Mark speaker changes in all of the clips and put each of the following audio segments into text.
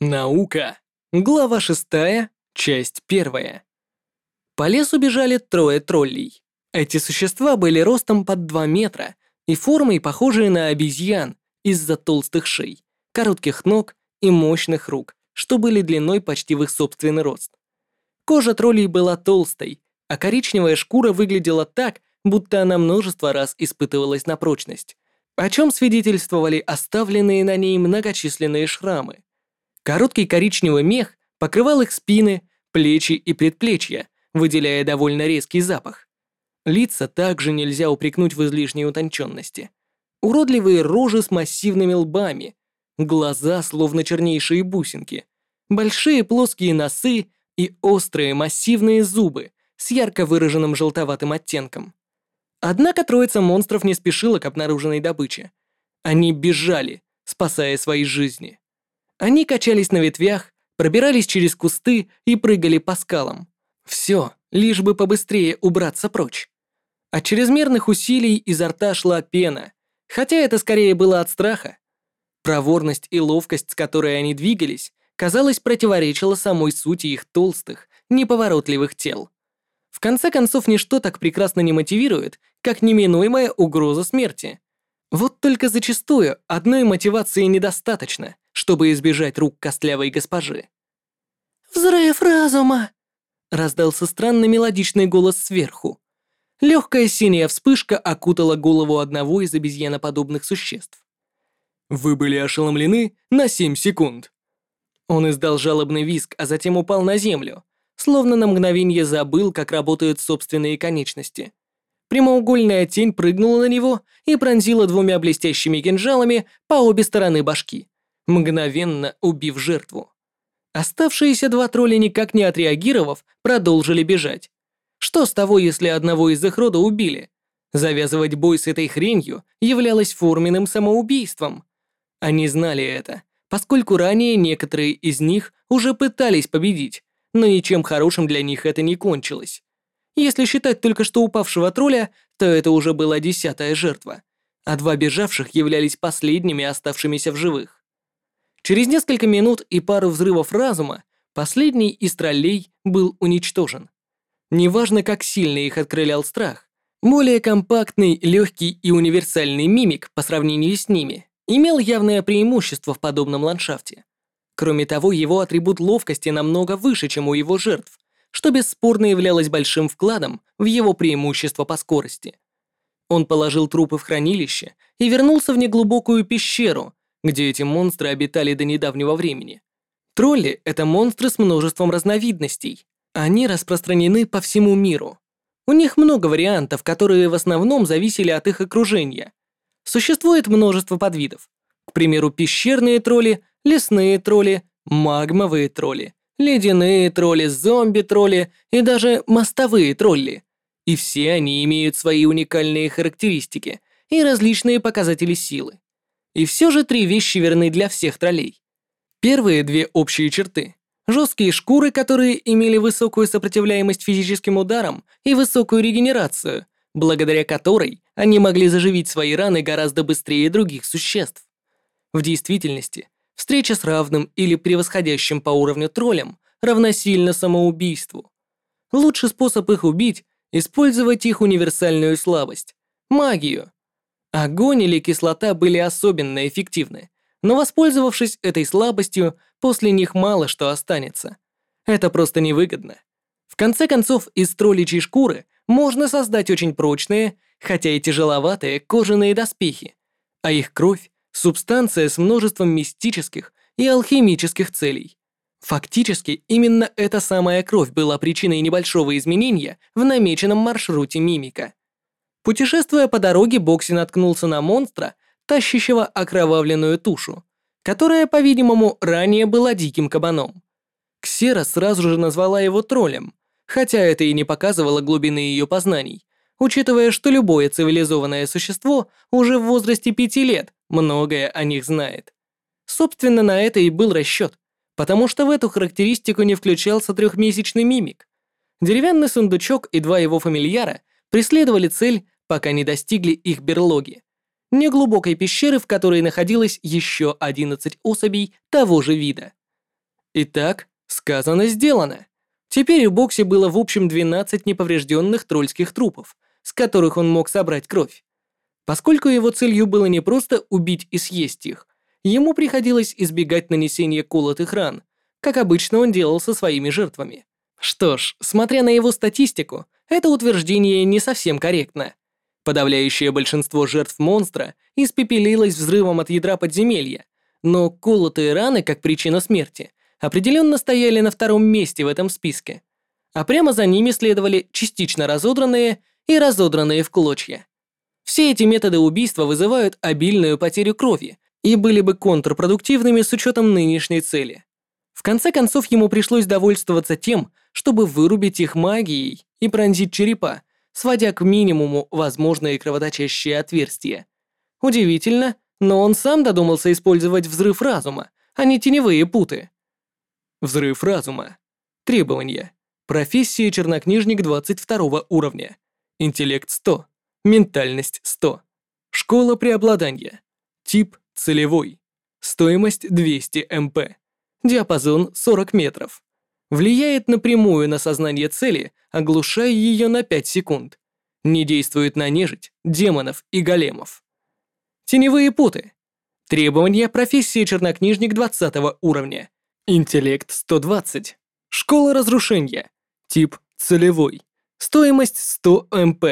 Speaker 1: Наука. Глава шестая, часть первая. По лесу бежали трое троллей. Эти существа были ростом под 2 метра и формой похожие на обезьян из-за толстых шей, коротких ног и мощных рук, что были длиной почти в их собственный рост. Кожа троллей была толстой, а коричневая шкура выглядела так, будто она множество раз испытывалась на прочность, о чем свидетельствовали оставленные на ней многочисленные шрамы. Короткий коричневый мех покрывал их спины, плечи и предплечья, выделяя довольно резкий запах. Лица также нельзя упрекнуть в излишней утонченности. Уродливые рожи с массивными лбами, глаза словно чернейшие бусинки, большие плоские носы и острые массивные зубы с ярко выраженным желтоватым оттенком. Однако троица монстров не спешила к обнаруженной добыче. Они бежали, спасая свои жизни. Они качались на ветвях, пробирались через кусты и прыгали по скалам. Все, лишь бы побыстрее убраться прочь. От чрезмерных усилий изо рта шла пена, хотя это скорее было от страха. Проворность и ловкость, с которой они двигались, казалось, противоречила самой сути их толстых, неповоротливых тел. В конце концов, ничто так прекрасно не мотивирует, как неминуемая угроза смерти. Вот только зачастую одной мотивации недостаточно, чтобы избежать рук костлявой госпожи.
Speaker 2: «Взрыв разума!» — раздался странный мелодичный голос сверху. Легкая синяя вспышка окутала голову одного из обезьяноподобных существ.
Speaker 1: «Вы были ошеломлены на 7 секунд».
Speaker 2: Он издал жалобный визг, а затем упал на землю, словно на мгновение забыл, как работают собственные конечности. Прямоугольная тень прыгнула на него и пронзила двумя блестящими кинжалами по обе стороны башки мгновенно убив жертву. Оставшиеся два тролля, никак не отреагировав, продолжили бежать. Что с того, если одного из их рода убили? Завязывать бой с этой хренью являлось форменным самоубийством. Они знали это, поскольку ранее некоторые из них уже пытались победить, но ничем хорошим для них это не кончилось. Если считать только что упавшего тролля, то это уже была десятая жертва, а два бежавших являлись последними оставшимися в живых. Через несколько минут и пару взрывов разума последний из троллей был уничтожен. Неважно, как сильно их открылял страх, более компактный, легкий и универсальный мимик по сравнению с ними имел явное преимущество в подобном ландшафте. Кроме того, его атрибут ловкости намного выше, чем у его жертв, что бесспорно являлось большим вкладом в его преимущество по скорости. Он положил трупы в хранилище и вернулся в неглубокую пещеру, где эти монстры обитали до недавнего времени. Тролли — это монстры с множеством разновидностей. Они распространены по всему миру. У них много вариантов, которые в основном зависели от их окружения. Существует множество подвидов. К примеру, пещерные тролли, лесные тролли, магмовые тролли, ледяные тролли, зомби-тролли и даже мостовые тролли. И все они имеют свои уникальные характеристики и различные показатели силы. И все же три вещи верны для всех троллей. Первые две общие черты. Жесткие шкуры, которые имели высокую сопротивляемость физическим ударам и высокую регенерацию, благодаря которой они могли заживить свои раны гораздо быстрее других существ. В действительности, встреча с равным или превосходящим по уровню троллем равносильно самоубийству. Лучший способ их убить – использовать их универсальную слабость – магию. Огонь или кислота были особенно эффективны, но воспользовавшись этой слабостью, после них мало что останется. Это просто невыгодно. В конце концов, из тролличьей шкуры можно создать очень прочные, хотя и тяжеловатые, кожаные доспехи, а их кровь – субстанция с множеством мистических и алхимических целей. Фактически, именно эта самая кровь была причиной небольшого изменения в намеченном маршруте мимика. Путешествуя по дороге, Бокси наткнулся на монстра, тащащего окровавленную тушу, которая, по-видимому, ранее была диким кабаном. Ксера сразу же назвала его троллем, хотя это и не показывало глубины ее познаний, учитывая, что любое цивилизованное существо уже в возрасте пяти лет многое о них знает. Собственно, на это и был расчет, потому что в эту характеристику не включался трехмесячный мимик. Деревянный сундучок и два его фамильяра преследовали цель пока не достигли их берлоги. Неглубокой пещеры, в которой находилось еще 11 особей того же вида.
Speaker 1: Итак, сказано, сделано. Теперь у Бокси было в общем 12 неповрежденных тролльских трупов, с которых он мог собрать кровь. Поскольку его целью было не просто убить и съесть их, ему приходилось избегать нанесения колотых ран, как обычно он делал со своими жертвами. Что ж, смотря на его статистику, это утверждение не совсем корректно. Подавляющее большинство жертв монстра испепелилось взрывом от ядра подземелья, но колотые раны как причина смерти определенно стояли на втором месте в этом списке, а прямо за ними следовали частично разодранные и разодранные в клочья. Все эти методы убийства вызывают обильную потерю крови и были бы контрпродуктивными с учетом нынешней цели. В конце концов, ему пришлось довольствоваться тем, чтобы вырубить их магией и пронзить черепа, сводя к минимуму возможные кровоточащие отверстия. Удивительно, но он сам додумался использовать взрыв разума, а не теневые путы. Взрыв разума. Требования. Профессия чернокнижник 22 уровня. Интеллект 100. Ментальность 100. Школа преобладания. Тип целевой. Стоимость 200 МП. Диапазон 40 метров. Влияет напрямую на сознание цели, оглушая ее на 5 секунд. Не действует на нежить, демонов и големов. Теневые путы. Требования профессии чернокнижник 20 уровня. Интеллект 120. Школа разрушения. Тип целевой. Стоимость 100 МП.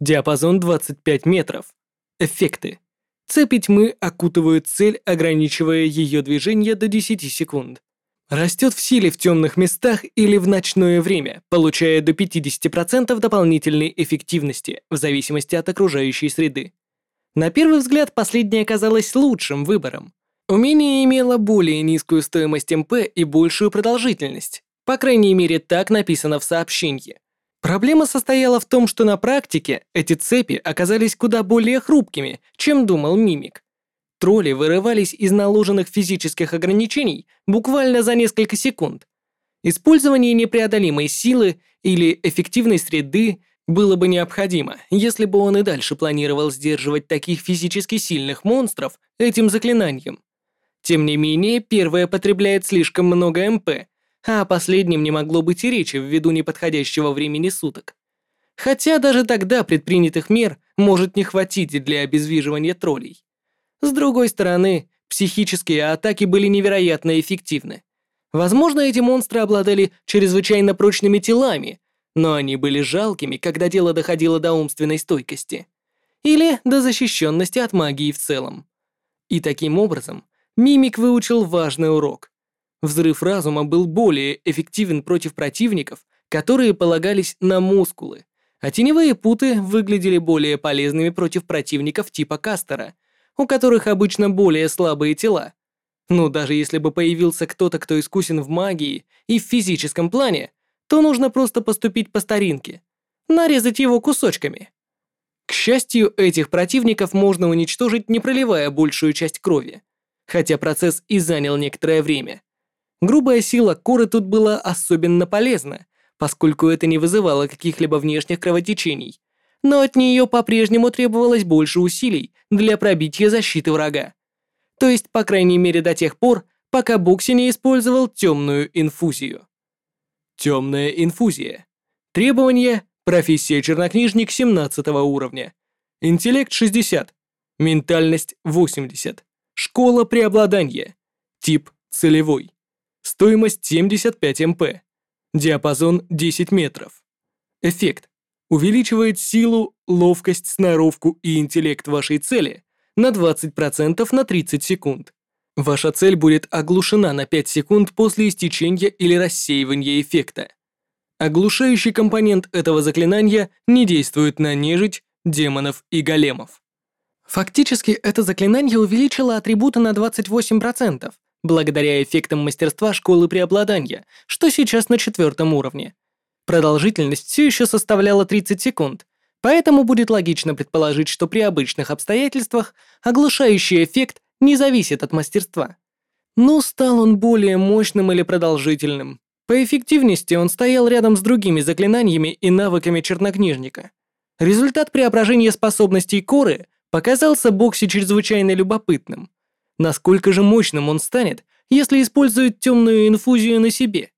Speaker 1: Диапазон 25 метров. Эффекты. Цепи тьмы окутывают цель, ограничивая ее движение до 10 секунд. Растет в силе в темных местах или в ночное время, получая до 50% дополнительной эффективности в зависимости от окружающей среды. На первый взгляд, последнее казалось лучшим выбором. Умение имело более низкую стоимость МП и большую продолжительность. По крайней мере, так написано в сообщении. Проблема состояла в том, что на практике эти цепи оказались куда более хрупкими, чем думал Мимик. Тролли вырывались из наложенных физических ограничений буквально за несколько секунд. Использование непреодолимой силы или эффективной среды было бы необходимо, если бы он и дальше планировал сдерживать таких физически сильных монстров этим заклинанием. Тем не менее, первое потребляет слишком много МП, а о последнем не могло быть и речи ввиду неподходящего времени суток. Хотя даже тогда предпринятых мер может не хватить для обездвиживания троллей. С другой стороны, психические атаки были невероятно эффективны. Возможно, эти монстры обладали чрезвычайно прочными телами, но они были жалкими, когда дело доходило до умственной стойкости. Или до защищенности от магии в целом. И таким образом, Мимик выучил важный урок. Взрыв разума был более эффективен против противников, которые полагались на мускулы, а теневые путы выглядели более полезными против противников типа Кастера, у которых обычно более слабые тела. Но даже если бы появился кто-то, кто искусен в магии и в физическом плане, то нужно просто поступить по старинке, нарезать его кусочками. К счастью, этих противников можно уничтожить, не проливая большую часть крови, хотя процесс и занял некоторое время. Грубая сила коры тут была особенно полезна, поскольку это не вызывало каких-либо внешних кровотечений, но от нее по-прежнему требовалось больше усилий для пробития защиты врага. То есть, по крайней мере, до тех пор, пока Букси не использовал темную инфузию. Темная инфузия. Требования – профессия чернокнижник 17 уровня. Интеллект 60. Ментальность 80. Школа преобладания. Тип целевой. Стоимость 75 МП. Диапазон 10 метров. Эффект. Увеличивает силу, ловкость, сноровку и интеллект вашей цели на 20% на 30 секунд. Ваша цель будет оглушена на 5 секунд после истечения или рассеивания эффекта. Оглушающий компонент этого заклинания не действует на нежить, демонов и големов. Фактически, это заклинание увеличило атрибуты на 28%, благодаря эффектам мастерства школы преобладания, что сейчас на четвертом уровне. Продолжительность все еще составляла 30 секунд, поэтому будет логично предположить, что при обычных обстоятельствах оглушающий эффект не зависит от мастерства. Но стал он более мощным или продолжительным. По эффективности он стоял рядом с другими заклинаниями и навыками чернокнижника. Результат преображения способностей Коры показался Бокси чрезвычайно любопытным. Насколько же мощным он станет, если использует темную инфузию на себе.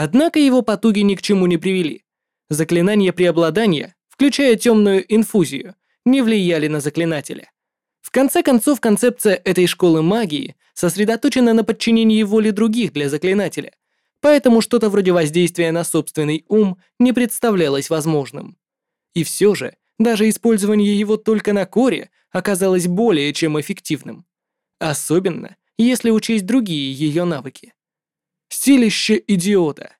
Speaker 1: Однако его потуги ни к чему не привели. Заклинания преобладания, включая темную инфузию, не влияли на заклинателя. В конце концов, концепция этой школы магии сосредоточена на подчинении воли других для заклинателя, поэтому что-то вроде воздействия на собственный ум не представлялось возможным. И все же, даже использование его только на коре оказалось более чем эффективным. Особенно, если учесть другие ее навыки. Силище идиота.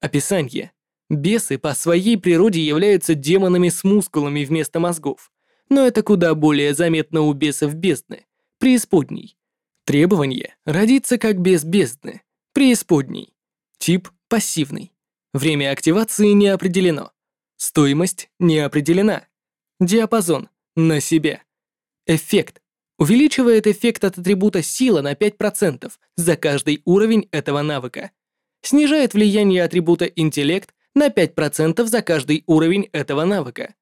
Speaker 1: Описание. Бесы по своей природе являются демонами с мускулами вместо мозгов, но это куда более заметно у бесов бездны, преисподней. Требование – родиться как бес бездны, преисподней. Тип – пассивный. Время активации не определено. Стоимость не определена. Диапазон – на себя. Эффект увеличивает эффект от атрибута сила на 5% за каждый уровень этого навыка. Снижает влияние атрибута интеллект на 5% за каждый уровень этого навыка.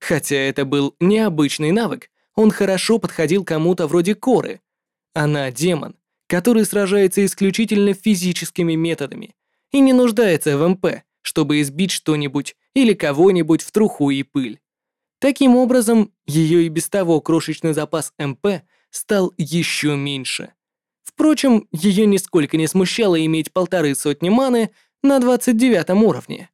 Speaker 1: Хотя это был необычный навык, он хорошо подходил кому-то вроде Коры. Она демон, который сражается исключительно физическими методами и не нуждается в МП, чтобы избить что-нибудь или кого-нибудь в труху и пыль. Таким образом, ее и без того крошечный запас МП стал еще меньше. Впрочем, ее нисколько не смущало иметь полторы сотни маны на 29 уровне.